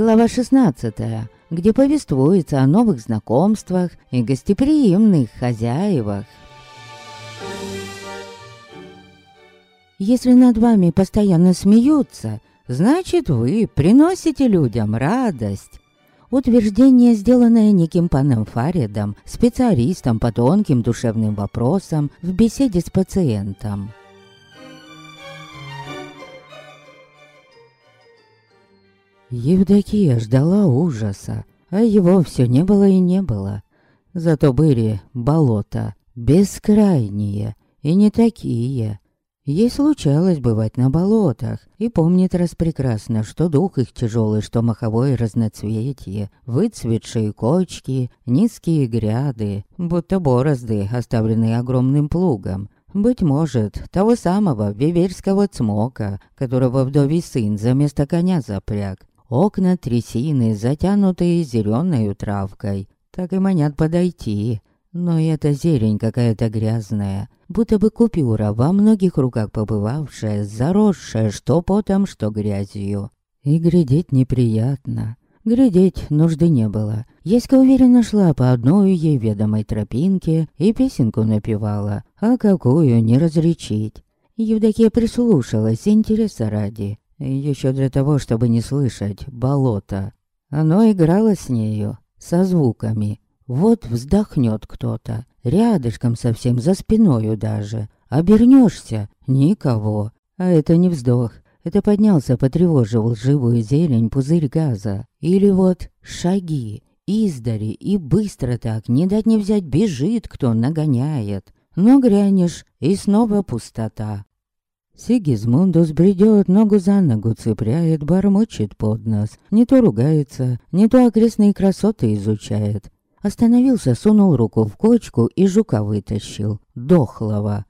Глава 16, где повествуется о новых знакомствах и гостеприимных хозяевах. Если над вами постоянно смеются, значит вы приносите людям радость. Утверждение, сделанное неким паном Фаридом, специалистом по тонким душевным вопросам в беседе с пациентом. Евдокия ждала ужаса, а его все не было и не было. Зато были болота, бескрайние и не такие. Ей случалось бывать на болотах, и помнит раз прекрасно, что дух их тяжелый, что маховое разноцветие, выцветшие кочки, низкие гряды, будто борозды, оставленные огромным плугом. Быть может, того самого виверского цмока, которого вдовий сын за место коня запряг. Окна трясины, затянутые зеленой травкой, так и манят подойти. Но и эта зелень какая-то грязная, будто бы купюра, во многих руках побывавшая, заросшая что потом, что грязью. И глядеть неприятно. Глядеть нужды не было. Еська уверенно шла по одной ей ведомой тропинке и песенку напевала, а какую не различить. Евдокия прислушалась интереса ради. Еще для того, чтобы не слышать болото. Оно играло с нею, со звуками, вот вздохнет кто-то, рядышком совсем, за спиною даже. Обернешься — никого. А это не вздох. Это поднялся, потревожил живую зелень пузырь газа. Или вот шаги, издари, и быстро так, не дать не взять, бежит кто нагоняет. Но грянешь, и снова пустота. Сигизмундус бредет, ногу за ногу цепляет, бормочет под нос. Не то ругается, не то окрестные красоты изучает. Остановился, сунул руку в кочку и жука вытащил. Дохлого.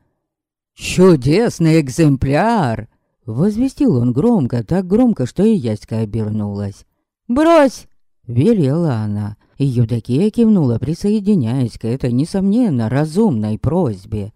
«Чудесный экземпляр!» Возвестил он громко, так громко, что и Яська обернулась. «Брось!» — велела она. И Евдокия кивнула, присоединяясь к этой, несомненно, разумной просьбе.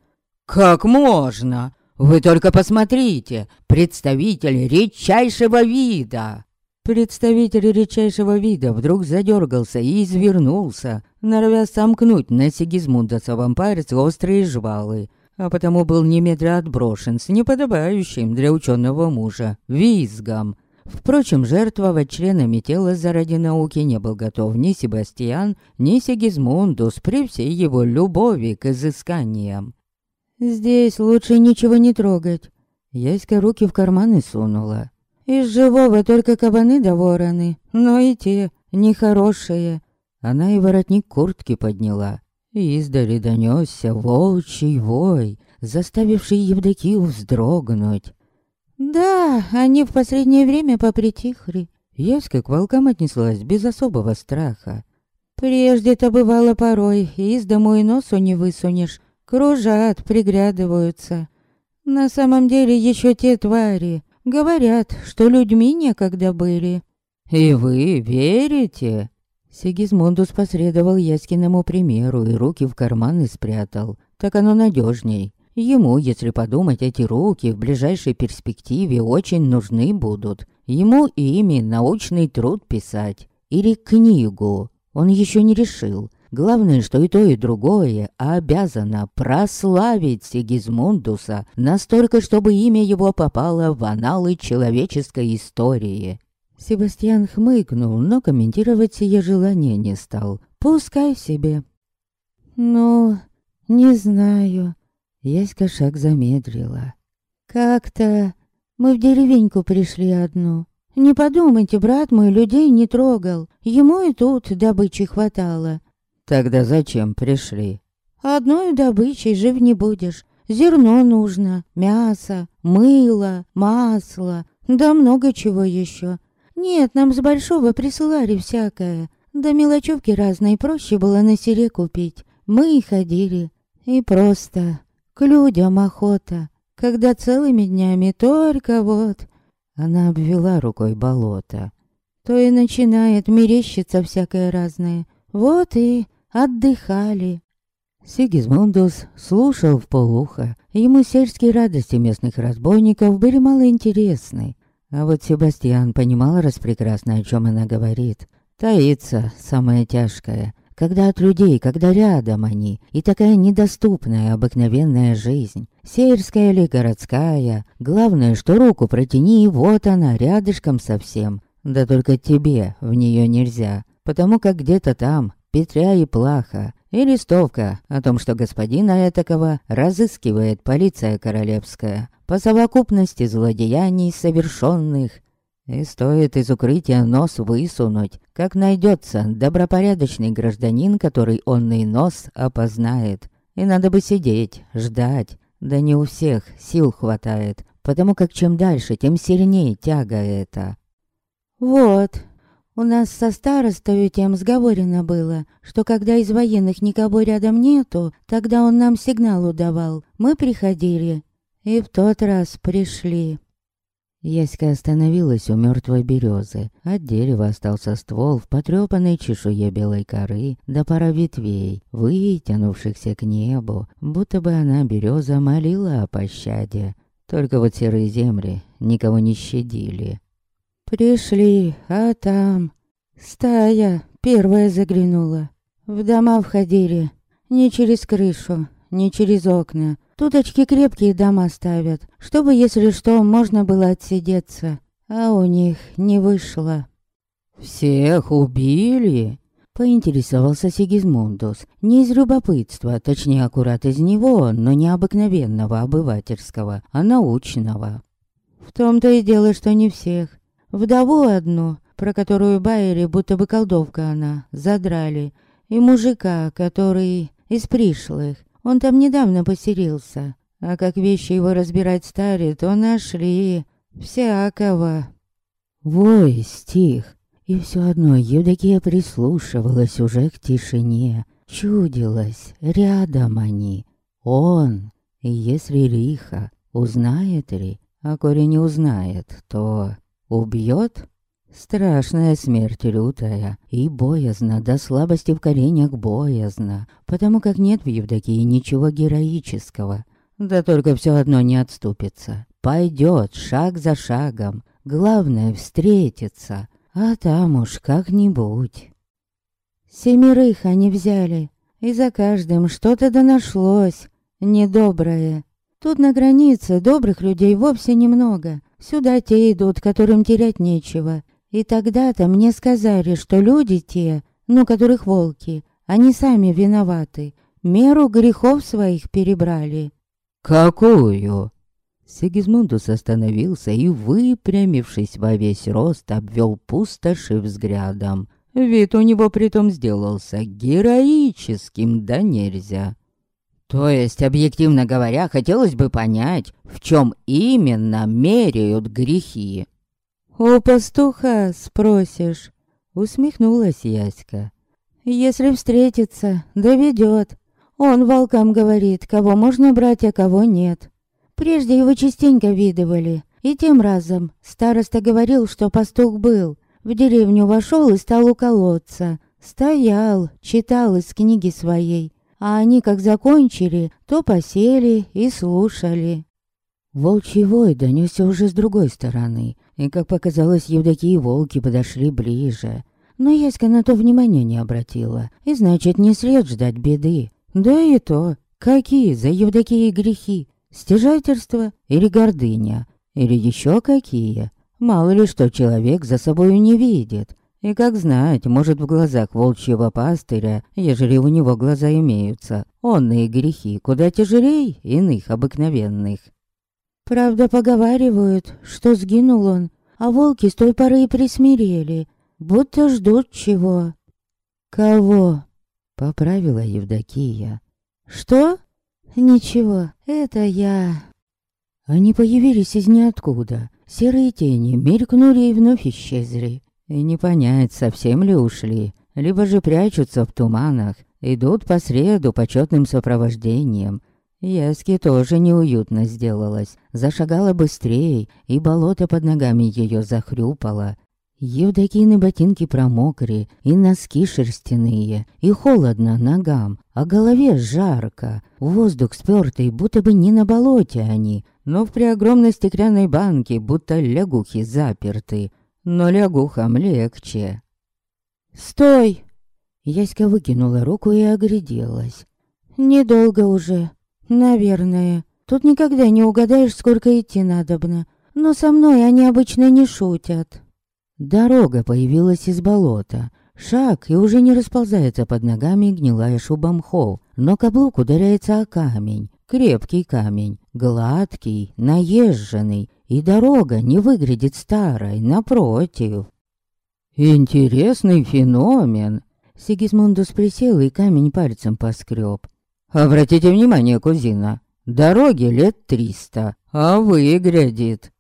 «Как можно? Вы только посмотрите! Представитель редчайшего вида!» Представитель редчайшего вида вдруг задергался и извернулся, норовя сомкнуть на Сигизмундасовом пальце острые жвалы, а потому был немедля отброшен с неподобающим для ученого мужа визгом. Впрочем, жертвовать членами тела заради науки не был готов ни Себастьян, ни Сигизмундус при всей его любови к изысканиям. «Здесь лучше ничего не трогать». Яська руки в карманы сунула. Из живого только кабаны да вороны, но и те нехорошие. Она и воротник куртки подняла. Издали донесся волчий вой, заставивший Евдокию вздрогнуть. Да, они в последнее время попритихли. Яська к волкам отнеслась без особого страха. Прежде-то бывало порой, из дому и носу не высунешь. Кружат, приглядываются. На самом деле еще те твари, Говорят, что людьми некогда были. И вы верите? Сигизмундус последовал Яськиному примеру и руки в карманы спрятал. Так оно надежней. Ему, если подумать, эти руки в ближайшей перспективе очень нужны будут. Ему ими научный труд писать. Или книгу. Он еще не решил. Главное, что и то, и другое обязано прославить Сигизмундуса настолько, чтобы имя его попало в аналы человеческой истории. Себастьян хмыкнул, но комментировать сие желание не стал. Пускай себе. Ну, не знаю. Яська шаг замедлила. Как-то мы в деревеньку пришли одну. Не подумайте, брат мой людей не трогал. Ему и тут добычи хватало. Тогда зачем пришли? Одной добычей жив не будешь. Зерно нужно, мясо, мыло, масло, да много чего еще. Нет, нам с большого присылали всякое. Да мелочевки разные проще было на селе купить. Мы и ходили. И просто к людям охота. Когда целыми днями только вот... Она обвела рукой болото. То и начинает мерещиться всякое разное. Вот и отдыхали. Сигизмундус слушал в полухо. Ему сельские радости местных разбойников были мало интересны. А вот Себастьян понимал распрекрасно, о чем она говорит. Таится самое тяжкое. Когда от людей, когда рядом они, и такая недоступная обыкновенная жизнь. Сельская или городская, главное, что руку протяни, и вот она, рядышком совсем. Да только тебе в нее нельзя, потому как где-то там Петря и Плаха, и листовка о том, что господина этакого разыскивает полиция королевская по совокупности злодеяний совершенных. И стоит из укрытия нос высунуть, как найдется добропорядочный гражданин, который онный нос опознает. И надо бы сидеть, ждать. Да не у всех сил хватает, потому как чем дальше, тем сильнее тяга эта. Вот, у нас со старостою тем сговорено было, что когда из военных никого рядом нету, тогда он нам сигнал удавал. Мы приходили. И в тот раз пришли. Яська остановилась у мертвой березы. От дерева остался ствол в потрепанной чешуе белой коры, да пара ветвей, вытянувшихся к небу, будто бы она, береза, молила о пощаде. Только вот серые земли никого не щадили. Пришли, а там... Стая первая заглянула. В дома входили. Не через крышу, не через окна. Тут очки крепкие дома ставят, чтобы, если что, можно было отсидеться. А у них не вышло. «Всех убили?» Поинтересовался Сигизмундус. Не из любопытства, точнее, аккурат из него, но не обыкновенного обывательского, а научного. В том-то и дело, что не всех. Вдову одну, про которую Байери, будто бы колдовка она, задрали. И мужика, который из пришлых. Он там недавно поселился. А как вещи его разбирать стали, то нашли всякого. Вой стих. И все одно Евдокия прислушивалась уже к тишине. Чудилась, рядом они. Он. Если лихо, узнает ли, а коли не узнает, то... Убьет? Страшная смерть лютая и боязна, до слабости в коленях боязна, потому как нет в Евдокии ничего героического. Да только все одно не отступится. Пойдет шаг за шагом, главное встретиться, а там уж как-нибудь. Семерых они взяли, и за каждым что-то да нашлось, недоброе. Тут на границе добрых людей вовсе немного, Сюда те идут, которым терять нечего. И тогда-то мне сказали, что люди те, ну, которых волки, они сами виноваты. Меру грехов своих перебрали. «Какую?» Сигизмундус остановился и, выпрямившись во весь рост, обвел пустоши взглядом. Вид у него притом сделался героическим, да нельзя. То есть, объективно говоря, хотелось бы понять, в чем именно меряют грехи. «У пастуха спросишь», — усмехнулась Яська. «Если встретится, доведет. Он волкам говорит, кого можно брать, а кого нет. Прежде его частенько видывали, и тем разом староста говорил, что пастух был. В деревню вошел и стал у колодца. Стоял, читал из книги своей, а они как закончили, то посели и слушали. Волчий вой донесся уже с другой стороны, и, как показалось, Евдокии волки подошли ближе. Но Яська на то внимания не обратила, и значит, не след ждать беды. Да и то, какие за Евдокией грехи? Стяжательство или гордыня? Или еще какие? Мало ли что человек за собою не видит. И как знать, может в глазах волчьего пастыря, ежели у него глаза имеются, онные грехи куда тяжелее иных обыкновенных. Правда, поговаривают, что сгинул он, а волки с той поры и присмирели, будто ждут чего. Кого? Поправила Евдокия. Что? Ничего, это я. Они появились из ниоткуда. Серые тени мелькнули и вновь исчезли. И не понять, совсем ли ушли, либо же прячутся в туманах, идут по среду почетным сопровождением. Яске тоже неуютно сделалось, зашагала быстрее, и болото под ногами ее захрюпало. Евдокины ботинки промокли, и носки шерстяные, и холодно ногам, а голове жарко. Воздух спёртый, будто бы не на болоте они, но в преогромной стеклянной банке будто лягухи заперты. Но лягухам легче. «Стой!» Яська выкинула руку и огляделась. «Недолго уже, наверное. Тут никогда не угадаешь, сколько идти надобно. Но со мной они обычно не шутят». Дорога появилась из болота. Шаг, и уже не расползается под ногами гнилая шуба мхов, но каблук ударяется о камень. Крепкий камень, гладкий, наезженный, и дорога не выглядит старой, напротив. «Интересный феномен!» Сигизмундус присел и камень пальцем поскреб. «Обратите внимание, кузина, дороге лет триста, а выглядит...»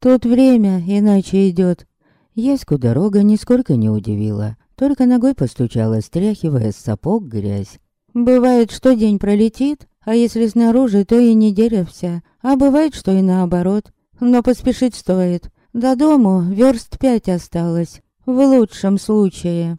«Тут время иначе идет. Яську дорога нисколько не удивила, только ногой постучала, стряхивая с сапог грязь. Бывает, что день пролетит, а если снаружи, то и неделя вся, а бывает, что и наоборот. Но поспешить стоит. До дому верст пять осталось, в лучшем случае.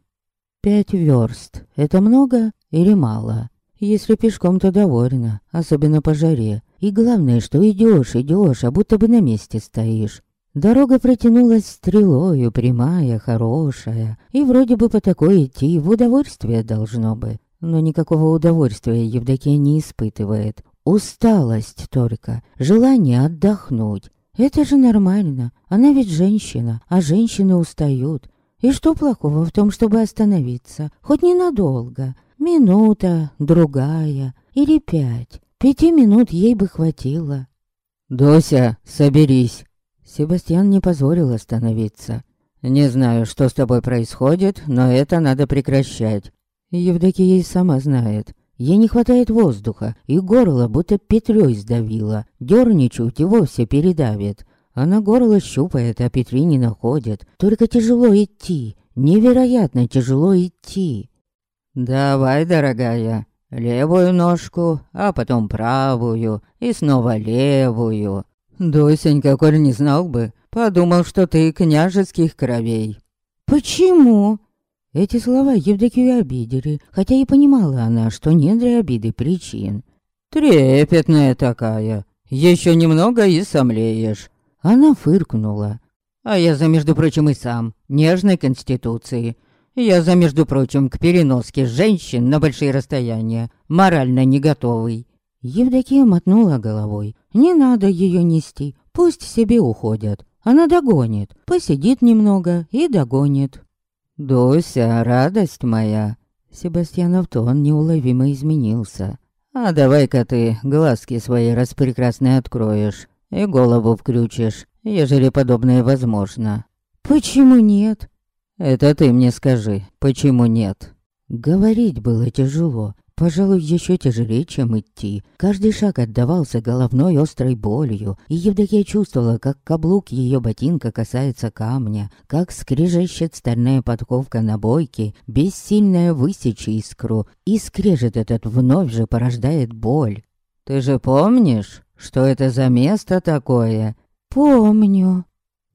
Пять верст — это много или мало? Если пешком, то довольно, особенно по жаре. И главное, что идешь, идешь, а будто бы на месте стоишь. Дорога протянулась стрелою, прямая, хорошая, и вроде бы по такой идти в удовольствие должно бы. Но никакого удовольствия Евдокия не испытывает. Усталость только, желание отдохнуть. Это же нормально, она ведь женщина, а женщины устают. И что плохого в том, чтобы остановиться, хоть ненадолго? Минута, другая или пять. Пяти минут ей бы хватило. «Дося, соберись!» Себастьян не позволил остановиться. «Не знаю, что с тобой происходит, но это надо прекращать». Евдокия и сама знает. Ей не хватает воздуха, и горло будто петлей сдавило. Дерничать и вовсе передавит. Она горло щупает, а петли не находит. Только тяжело идти. Невероятно тяжело идти. «Давай, дорогая, левую ножку, а потом правую, и снова левую. Досенька, коль не знал бы, подумал, что ты княжеских кровей». «Почему?» Эти слова Евдокию обидели, хотя и понимала она, что не для обиды причин. «Трепетная такая, еще немного и сомлеешь». Она фыркнула. «А я за, между прочим, и сам, нежной конституции. Я за, между прочим, к переноске женщин на большие расстояния, морально не готовый. Евдокия мотнула головой. Не надо ее нести, пусть себе уходят. Она догонит, посидит немного и догонит. «Дося, радость моя!» Себастьянов тон неуловимо изменился. «А давай-ка ты глазки свои распрекрасные откроешь и голову включишь, ежели подобное возможно». «Почему нет?» «Это ты мне скажи, почему нет?» Говорить было тяжело, Пожалуй, еще тяжелее, чем идти. Каждый шаг отдавался головной острой болью, и Евдокия чувствовала, как каблук ее ботинка касается камня, как скрежещет стальная подковка на бойке, бессильная высечь искру, и скрежет этот вновь же порождает боль. «Ты же помнишь, что это за место такое?» «Помню».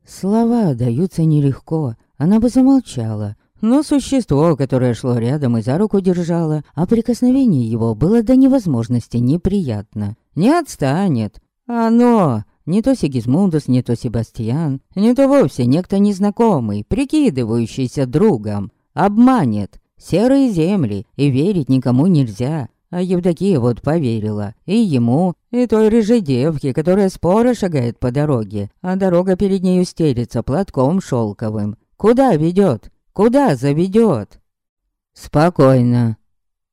Слова даются нелегко, она бы замолчала, но существо, которое шло рядом и за руку держало, а прикосновение его было до невозможности неприятно. Не отстанет. Оно, не то Сигизмундус, не то Себастьян, не то вовсе некто незнакомый, прикидывающийся другом. Обманет. Серые земли, и верить никому нельзя. А Евдокия вот поверила. И ему, и той рыжей девке, которая споро шагает по дороге, а дорога перед нею стелится платком шелковым. Куда ведет? Куда заведет? Спокойно.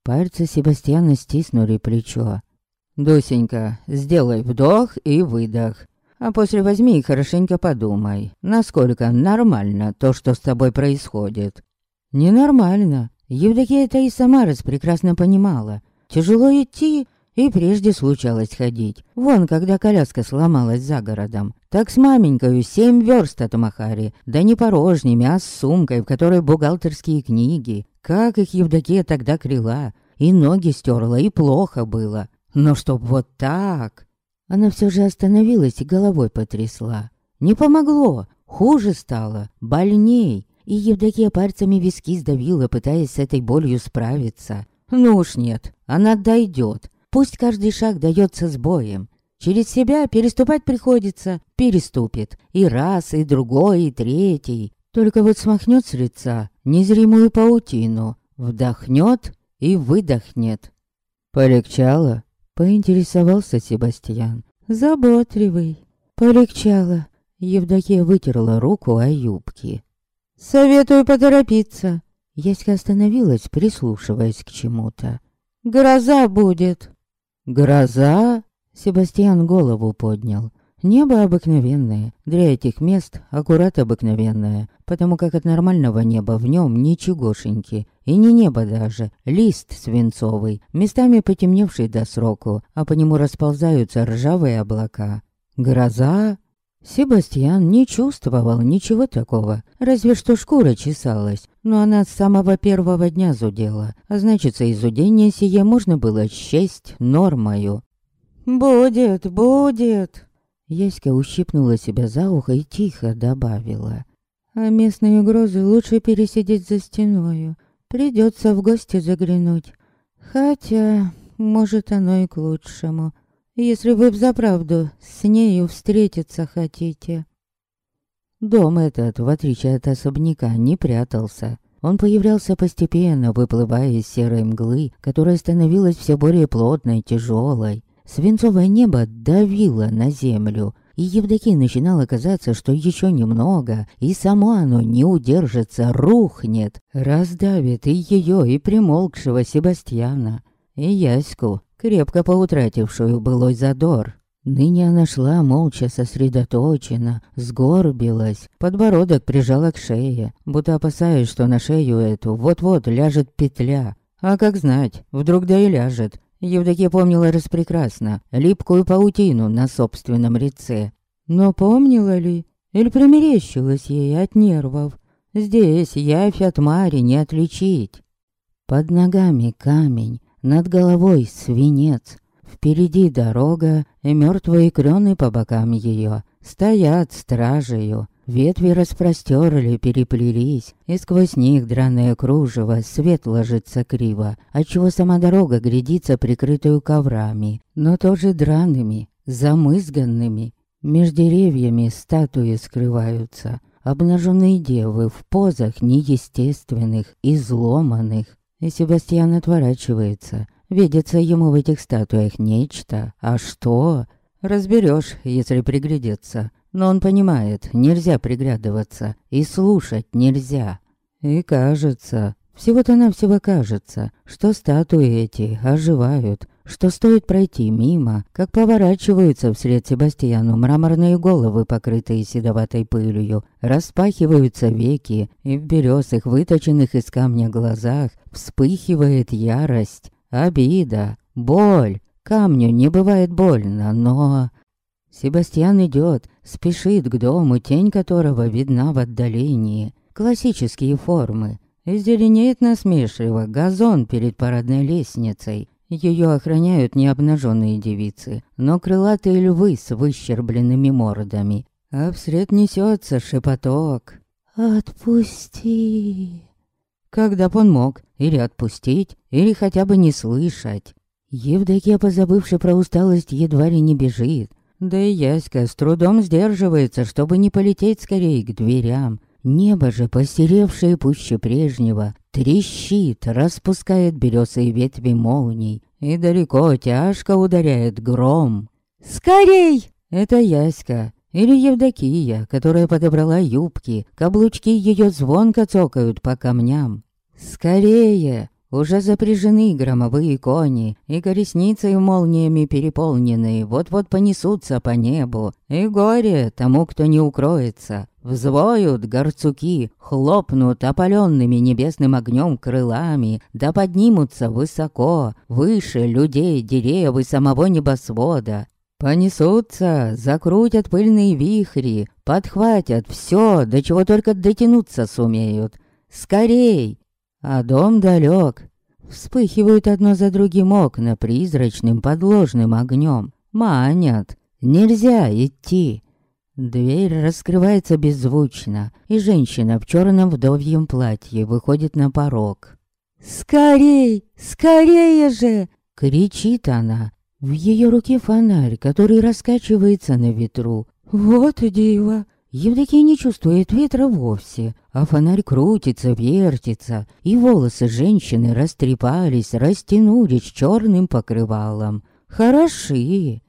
Пальцы Себастьяна стиснули плечо. Дусенька, сделай вдох и выдох. А после возьми и хорошенько подумай, насколько нормально то, что с тобой происходит. Ненормально. Евдокия это и сама раз прекрасно понимала. Тяжело идти, и прежде случалось ходить. Вон, когда коляска сломалась за городом. Так с маменькою семь верст от Махари. Да не порожними, а с сумкой, в которой бухгалтерские книги. Как их Евдокия тогда крила. И ноги стерла, и плохо было. Но чтоб вот так... Она все же остановилась и головой потрясла. Не помогло. Хуже стало. Больней. И Евдокия пальцами виски сдавила, пытаясь с этой болью справиться. Ну уж нет, она дойдет. Пусть каждый шаг дается с боем. Через себя переступать приходится, переступит. И раз, и другой, и третий. Только вот смахнет с лица незримую паутину, вдохнет и выдохнет. «Полегчало?» — поинтересовался Себастьян. «Заботливый». «Полегчало». Евдокия вытерла руку о юбки. «Советую поторопиться». Яська остановилась, прислушиваясь к чему-то. «Гроза будет». «Гроза?» Себастьян голову поднял. Небо обыкновенное, для этих мест аккурат обыкновенное, потому как от нормального неба в нем ничегошеньки, и не небо даже, лист свинцовый, местами потемневший до сроку, а по нему расползаются ржавые облака. Гроза? Себастьян не чувствовал ничего такого, разве что шкура чесалась, но она с самого первого дня зудела, а значит, изудение сие можно было счесть нормою. «Будет, будет!» Яська ущипнула себя за ухо и тихо добавила. «А местные угрозы лучше пересидеть за стеною. Придется в гости заглянуть. Хотя, может, оно и к лучшему, если вы взаправду с нею встретиться хотите». Дом этот, в отличие от особняка, не прятался. Он появлялся постепенно, выплывая из серой мглы, которая становилась все более плотной, тяжелой. Свинцовое небо давило на землю, и Евдокии начинало казаться, что еще немного, и само оно не удержится, рухнет, раздавит и ее, и примолкшего Себастьяна, и Яську, крепко поутратившую былой задор. Ныне она шла молча сосредоточена, сгорбилась, подбородок прижала к шее, будто опасаясь, что на шею эту вот-вот ляжет петля. А как знать, вдруг да и ляжет, Евдокия помнила распрекрасно липкую паутину на собственном лице. Но помнила ли? Или примерещилась ей от нервов? Здесь явь от Мари не отличить. Под ногами камень, над головой свинец. Впереди дорога и мертвые крены по бокам ее стоят стражею. Ветви распростерли, переплелись, и сквозь них драное кружево, свет ложится криво, отчего сама дорога грядится прикрытую коврами, но тоже драными, замызганными. Меж деревьями статуи скрываются, обнаженные девы в позах неестественных, изломанных. И Себастьян отворачивается. Видится ему в этих статуях нечто. А что? Разберешь, если приглядеться. Но он понимает, нельзя приглядываться, и слушать нельзя. И кажется, всего-то навсего кажется, что статуи эти оживают, что стоит пройти мимо, как поворачиваются вслед Себастьяну мраморные головы, покрытые седоватой пылью, распахиваются веки, и в березых, выточенных из камня глазах, вспыхивает ярость, обида, боль. Камню не бывает больно, но... Себастьян идет, спешит к дому, тень которого видна в отдалении. Классические формы. Зеленеет насмешливо газон перед парадной лестницей. Ее охраняют не обнаженные девицы, но крылатые львы с выщербленными мордами. А вслед несется шепоток. «Отпусти!» Когда б он мог или отпустить, или хотя бы не слышать. Евдокия, позабывши про усталость, едва ли не бежит. Да и Яська с трудом сдерживается, чтобы не полететь скорее к дверям. Небо же, посеревшее пуще прежнего, трещит, распускает березые ветви молний, и далеко тяжко ударяет гром. «Скорей!» Это Яська, или Евдокия, которая подобрала юбки, каблучки ее звонко цокают по камням. «Скорее!» Уже запряжены громовые кони, и колесницы молниями переполненные вот-вот понесутся по небу. И горе тому, кто не укроется. Взвоют горцуки, хлопнут опаленными небесным огнем крылами, да поднимутся высоко, выше людей, деревьев и самого небосвода. Понесутся, закрутят пыльные вихри, подхватят все, до чего только дотянуться сумеют. Скорей! А дом далек. Вспыхивают одно за другим окна призрачным подложным огнем. Манят. Нельзя идти. Дверь раскрывается беззвучно, и женщина в черном вдовьем платье выходит на порог. «Скорей! Скорее же!» Кричит она. В ее руке фонарь, который раскачивается на ветру. Вот диво! Евдокия не чувствует ветра вовсе, а фонарь крутится, вертится, и волосы женщины растрепались, растянулись черным покрывалом. Хороши!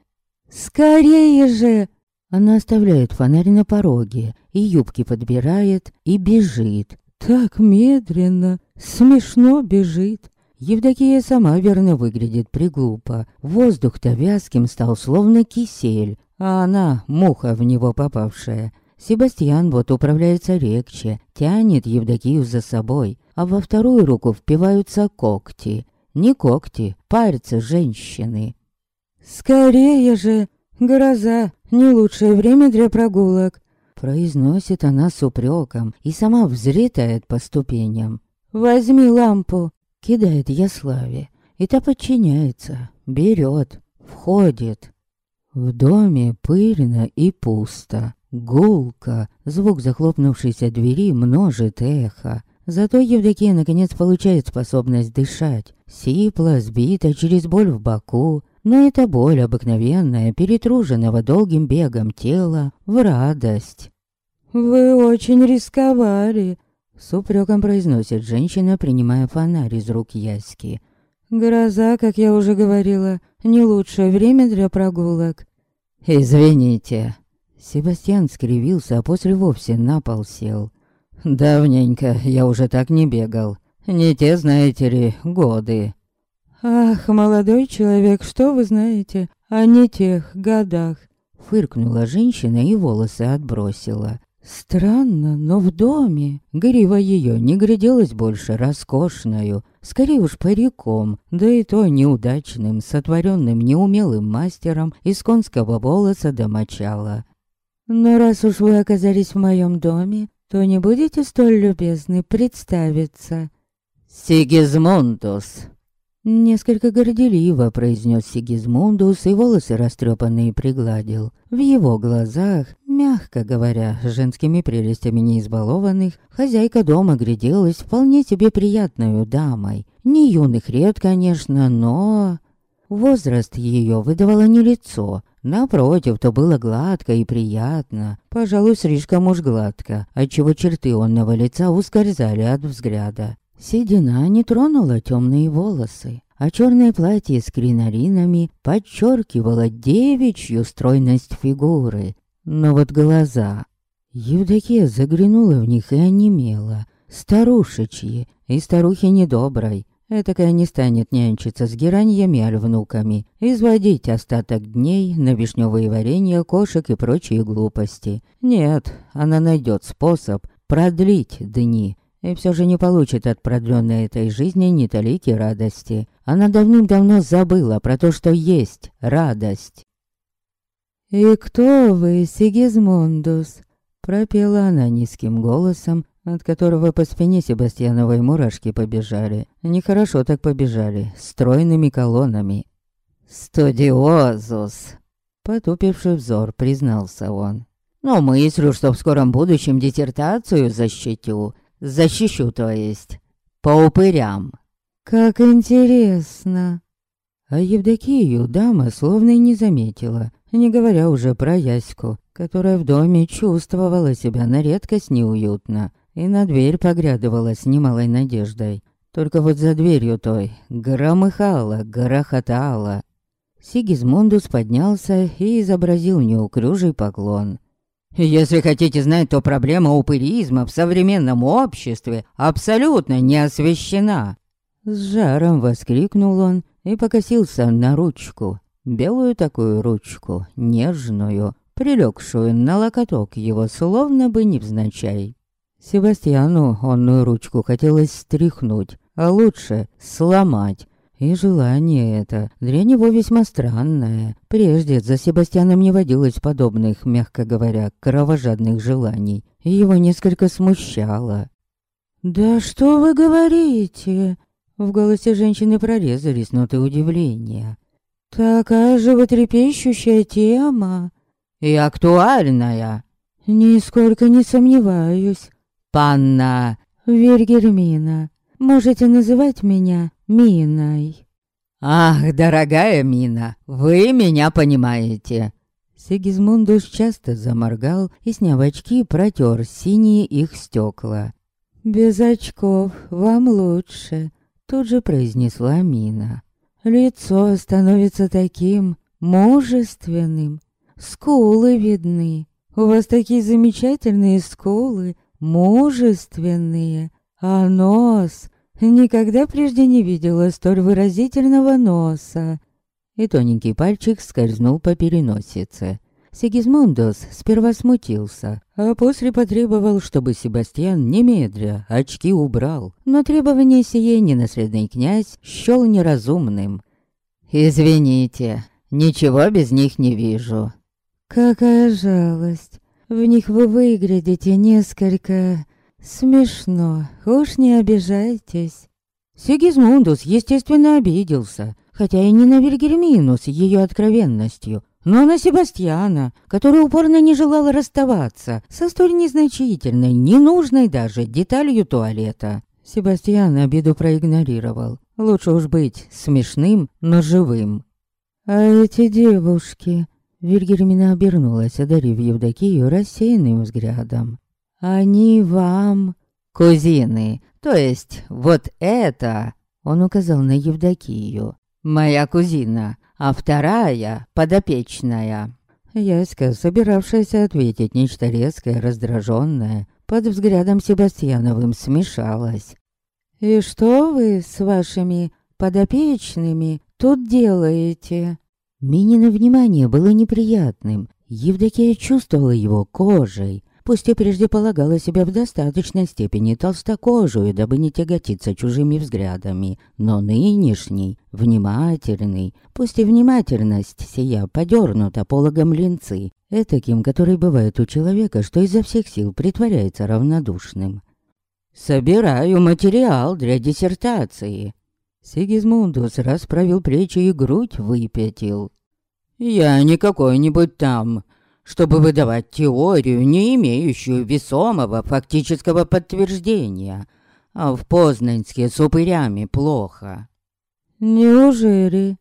«Скорее же!» Она оставляет фонарь на пороге, и юбки подбирает, и бежит. Так медленно, смешно бежит. Евдокия сама верно выглядит приглупо. Воздух-то вязким стал, словно кисель, а она, муха в него попавшая. Себастьян вот управляется легче, тянет Евдокию за собой, а во вторую руку впиваются когти. Не когти, пальцы женщины. «Скорее же! Гроза! Не лучшее время для прогулок!» Произносит она с упреком и сама взлетает по ступеням. «Возьми лампу!» Кидает Яславе, и та подчиняется, берет, входит. В доме пыльно и пусто. Гулко, звук захлопнувшейся двери множит эхо. Зато Евдокия наконец получает способность дышать. Сипла, сбита через боль в боку. Но это боль обыкновенная, перетруженного долгим бегом тела, в радость. «Вы очень рисковали», — с упреком произносит женщина, принимая фонарь из рук Яськи. «Гроза, как я уже говорила, не лучшее время для прогулок». «Извините», Себастьян скривился, а после вовсе на пол сел. «Давненько я уже так не бегал. Не те, знаете ли, годы». «Ах, молодой человек, что вы знаете о не тех годах?» Фыркнула женщина и волосы отбросила. Странно, но в доме грива ее не гряделась больше роскошною, скорее уж париком, да и то неудачным, сотворенным неумелым мастером из конского волоса до мочала. Но раз уж вы оказались в моем доме, то не будете столь любезны представиться. Сигизмундус. Несколько горделиво произнес Сигизмундус и волосы растрепанные пригладил. В его глазах, мягко говоря, женскими прелестями не избалованных, хозяйка дома гляделась вполне себе приятную дамой. Не юных лет, конечно, но... Возраст ее выдавало не лицо, Напротив, то было гладко и приятно, пожалуй, слишком уж гладко, отчего черты онного лица ускользали от взгляда. Седина не тронула темные волосы, а черное платье с кринолинами подчеркивало девичью стройность фигуры. Но вот глаза... Евдокия заглянула в них и онемела. Старушечьи, и старухи недоброй, Этакая не станет нянчиться с гераньями аль внуками, изводить остаток дней на вишневые варенья, кошек и прочие глупости. Нет, она найдет способ продлить дни, и все же не получит от продленной этой жизни ни талики радости. Она давным-давно забыла про то, что есть радость. «И кто вы, Сигизмундус?» Пропела она низким голосом, от которого по спине Себастьяновой мурашки побежали. Нехорошо так побежали, стройными колоннами. «Студиозус!» Потупивший взор, признался он. «Но мыслю, что в скором будущем диссертацию защитю. Защищу, то есть. По упырям». «Как интересно!» А Евдокию дама словно и не заметила, не говоря уже про Яську, которая в доме чувствовала себя на редкость неуютно и на дверь поглядывала с немалой надеждой. Только вот за дверью той громыхало, грохотало. Сигизмундус поднялся и изобразил неуклюжий поклон. «Если хотите знать, то проблема упыризма в современном обществе абсолютно не освещена!» С жаром воскликнул он и покосился на ручку. Белую такую ручку, нежную, прилегшую на локоток его словно бы невзначай. Себастьяну онную ручку хотелось стряхнуть, а лучше сломать. И желание это для него весьма странное. Прежде за Себастьяном не водилось подобных, мягко говоря, кровожадных желаний. И его несколько смущало. «Да что вы говорите?» В голосе женщины прорезались ноты удивления. «Такая животрепещущая тема!» «И актуальная!» «Нисколько не сомневаюсь панна Вергермина. Можете называть меня Миной». «Ах, дорогая Мина, вы меня понимаете!» Сигизмундус часто заморгал и, сняв очки, протер синие их стекла. «Без очков вам лучше», — тут же произнесла Мина. «Лицо становится таким мужественным, скулы видны. У вас такие замечательные скулы, мужественные, а нос Никогда прежде не видела столь выразительного носа. И тоненький пальчик скользнул по переносице. Сигизмундос сперва смутился, а после потребовал, чтобы Себастьян немедля очки убрал. Но требование сие ненаследный князь счел неразумным. «Извините, ничего без них не вижу». «Какая жалость. В них вы выглядите несколько Смешно, уж не обижайтесь. Сигизмундус, естественно, обиделся, хотя и не на Вильгельмину с ее откровенностью, но на Себастьяна, который упорно не желал расставаться со столь незначительной, ненужной даже деталью туалета. Себастьян обиду проигнорировал. Лучше уж быть смешным, но живым. «А эти девушки...» Вильгельмина обернулась, одарив Евдокию рассеянным взглядом. Они вам кузины, то есть вот это, он указал на Евдокию, моя кузина, а вторая подопечная. Яська, собиравшаяся ответить нечто резкое, раздраженное, под взглядом Себастьяновым смешалась. «И что вы с вашими подопечными тут делаете?» Минино внимание было неприятным. Евдокия чувствовала его кожей, пусть и прежде полагала себя в достаточной степени толстокожую, дабы не тяготиться чужими взглядами, но нынешний, внимательный, пусть и внимательность сия подернута пологом линцы, этаким, который бывает у человека, что изо всех сил притворяется равнодушным. «Собираю материал для диссертации». Сигизмундус расправил плечи и грудь выпятил. «Я не какой-нибудь там чтобы выдавать теорию, не имеющую весомого фактического подтверждения. А в Познанске с упырями плохо. Неужели?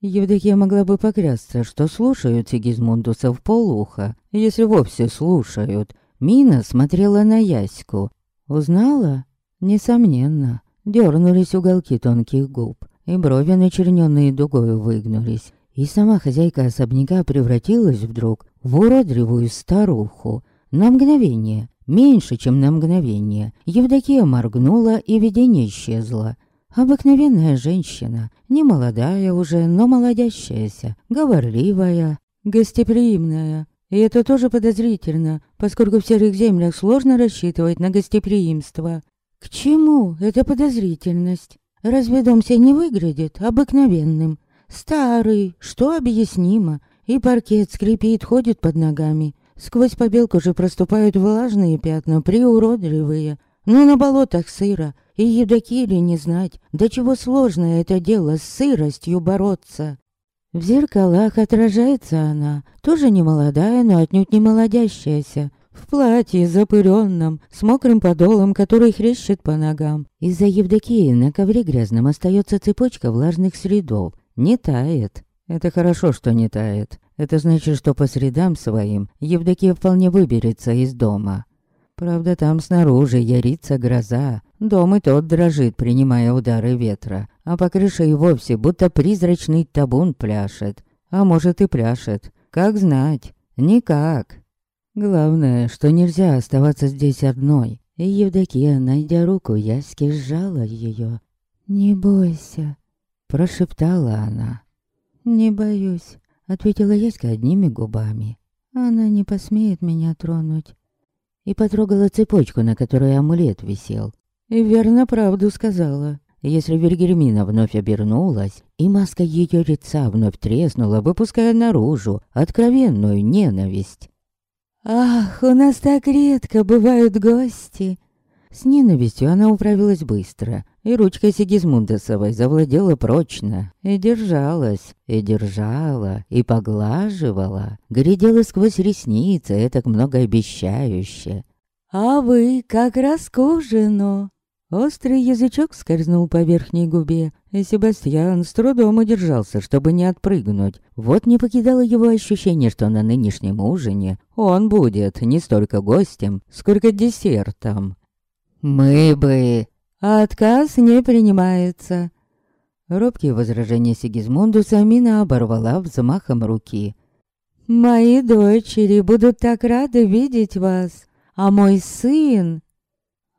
Евдокия могла бы поклясться, что слушают Сигизмундуса в полуха, если вовсе слушают. Мина смотрела на Яську. Узнала? Несомненно. Дернулись уголки тонких губ, и брови, начерненные дугою, выгнулись. И сама хозяйка особняка превратилась вдруг в уродливую старуху. На мгновение, меньше, чем на мгновение, Евдокия моргнула, и видение исчезло. Обыкновенная женщина, не молодая уже, но молодящаяся, говорливая, гостеприимная. И это тоже подозрительно, поскольку в серых землях сложно рассчитывать на гостеприимство. К чему эта подозрительность? Разве дом себе не выглядит обыкновенным? Старый, что объяснимо, и паркет скрипит, ходит под ногами. Сквозь побелку же проступают влажные пятна, приуродливые. Но на болотах сыро, и Евдокиле не знать, до чего сложно это дело с сыростью бороться. В зеркалах отражается она, тоже не молодая, но отнюдь не молодящаяся, в платье запыренном, с мокрым подолом, который хрещет по ногам. Из-за Евдокии на ковре грязном остается цепочка влажных следов, не тает. Это хорошо, что не тает. Это значит, что по средам своим Евдокия вполне выберется из дома. Правда, там снаружи ярится гроза. Дом и тот дрожит, принимая удары ветра. А по крыше и вовсе будто призрачный табун пляшет. А может и пляшет. Как знать? Никак. Главное, что нельзя оставаться здесь одной. И Евдокия, найдя руку, Яськи сжала ее. «Не бойся», Прошептала она. «Не боюсь», — ответила Яська одними губами. «Она не посмеет меня тронуть». И потрогала цепочку, на которой амулет висел. И верно правду сказала. Если Вильгельмина вновь обернулась, и маска ее лица вновь треснула, выпуская наружу откровенную ненависть. «Ах, у нас так редко бывают гости!» С ненавистью она управилась быстро, и ручка Сигизмундесовой завладела прочно, и держалась, и держала, и поглаживала, глядела сквозь ресницы, это многообещающе. «А вы как раз к ужину!» Острый язычок скользнул по верхней губе, и Себастьян с трудом удержался, чтобы не отпрыгнуть. Вот не покидало его ощущение, что на нынешнем ужине он будет не столько гостем, сколько десертом. «Мы бы...» «Отказ не принимается». Робкие возражения Сигизмундуса Амина оборвала взмахом руки. «Мои дочери будут так рады видеть вас, а мой сын...»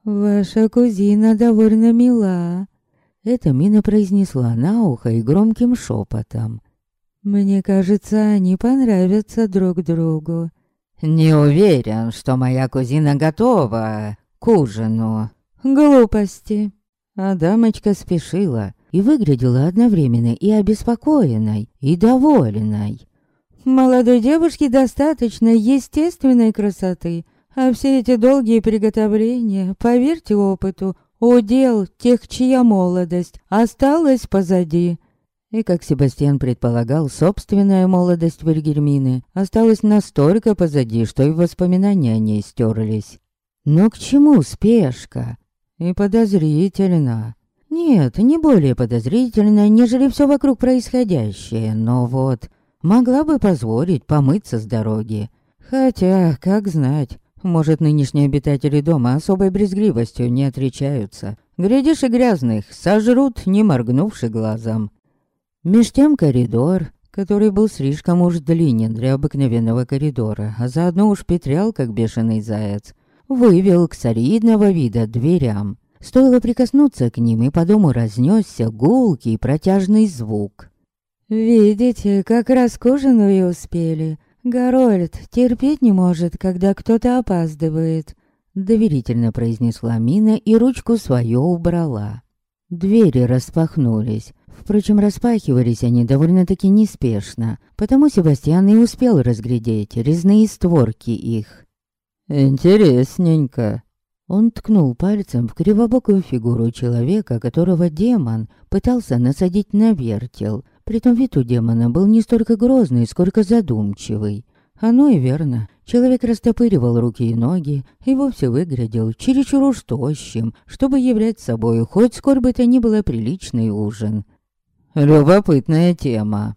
«Ваша кузина довольно мила», это Мина произнесла на ухо и громким шепотом. «Мне кажется, они понравятся друг другу». «Не уверен, что моя кузина готова к ужину». «Глупости». А дамочка спешила и выглядела одновременно и обеспокоенной, и довольной. «Молодой девушке достаточно естественной красоты, а все эти долгие приготовления, поверьте опыту, удел тех, чья молодость осталась позади. И, как Себастьян предполагал, собственная молодость Вильгельмины осталась настолько позади, что и воспоминания о ней стерлись. Но к чему спешка? И подозрительно. Нет, не более подозрительно, нежели все вокруг происходящее, но вот могла бы позволить помыться с дороги. Хотя, как знать, может, нынешние обитатели дома особой брезгливостью не отличаются. Глядишь и грязных, сожрут, не моргнувши глазом. Меж тем коридор, который был слишком уж длинен для обыкновенного коридора, а заодно уж петрял, как бешеный заяц, вывел к солидного вида дверям. Стоило прикоснуться к ним, и по дому разнесся гулкий протяжный звук. «Видите, как раз к успели. «Гарольд терпеть не может, когда кто-то опаздывает», — доверительно произнесла Мина и ручку свою убрала. Двери распахнулись. Впрочем, распахивались они довольно-таки неспешно, потому Себастьян и успел разглядеть резные створки их. «Интересненько». Он ткнул пальцем в кривобокую фигуру человека, которого демон пытался насадить на вертел — Притом вид у демона был не столько грозный, сколько задумчивый. Оно и верно. Человек растопыривал руки и ноги и вовсе выглядел чересчур уж тощим, чтобы являть собой хоть сколь бы то ни было приличный ужин. Любопытная тема.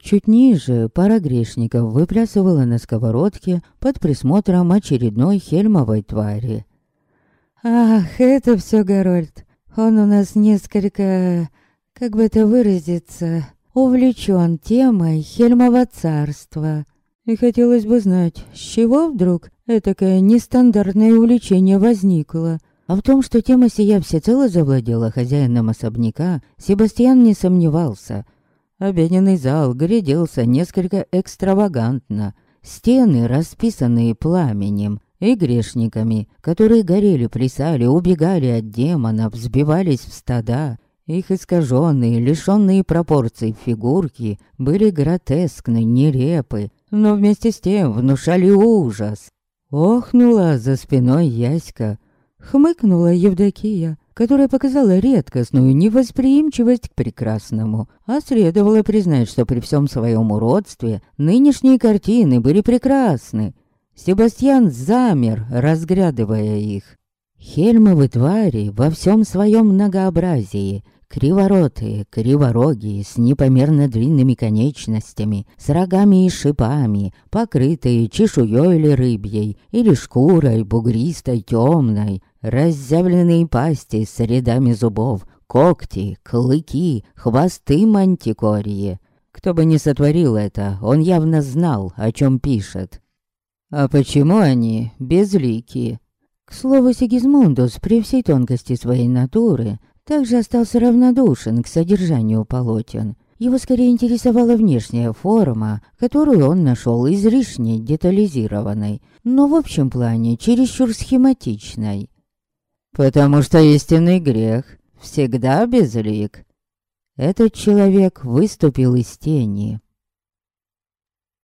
Чуть ниже пара грешников выплясывала на сковородке под присмотром очередной хельмовой твари. «Ах, это все Горольд. Он у нас несколько... как бы это выразиться увлечен темой Хельмова царства. И хотелось бы знать, с чего вдруг этакое нестандартное увлечение возникло. А в том, что тема сия всецело завладела хозяином особняка, Себастьян не сомневался. Обеденный зал гряделся несколько экстравагантно. Стены, расписанные пламенем, и грешниками, которые горели, плясали, убегали от демонов, взбивались в стада, их искаженные, лишенные пропорций фигурки были гротескны, нерепы, но вместе с тем внушали ужас. Охнула за спиной Яська, хмыкнула Евдокия, которая показала редкостную невосприимчивость к прекрасному, а следовало признать, что при всем своем уродстве нынешние картины были прекрасны. Себастьян замер, разглядывая их. Хельмовы твари во всем своем многообразии Криворотые, криворогие, с непомерно длинными конечностями, с рогами и шипами, покрытые чешуей или рыбьей, или шкурой бугристой, темной, разъявленные пасти с рядами зубов, когти, клыки, хвосты мантикории. Кто бы ни сотворил это, он явно знал, о чем пишет. А почему они безликие? К слову, Сигизмундус при всей тонкости своей натуры также остался равнодушен к содержанию полотен. Его скорее интересовала внешняя форма, которую он нашел излишне детализированной, но в общем плане чересчур схематичной. «Потому что истинный грех всегда безлик». Этот человек выступил из тени.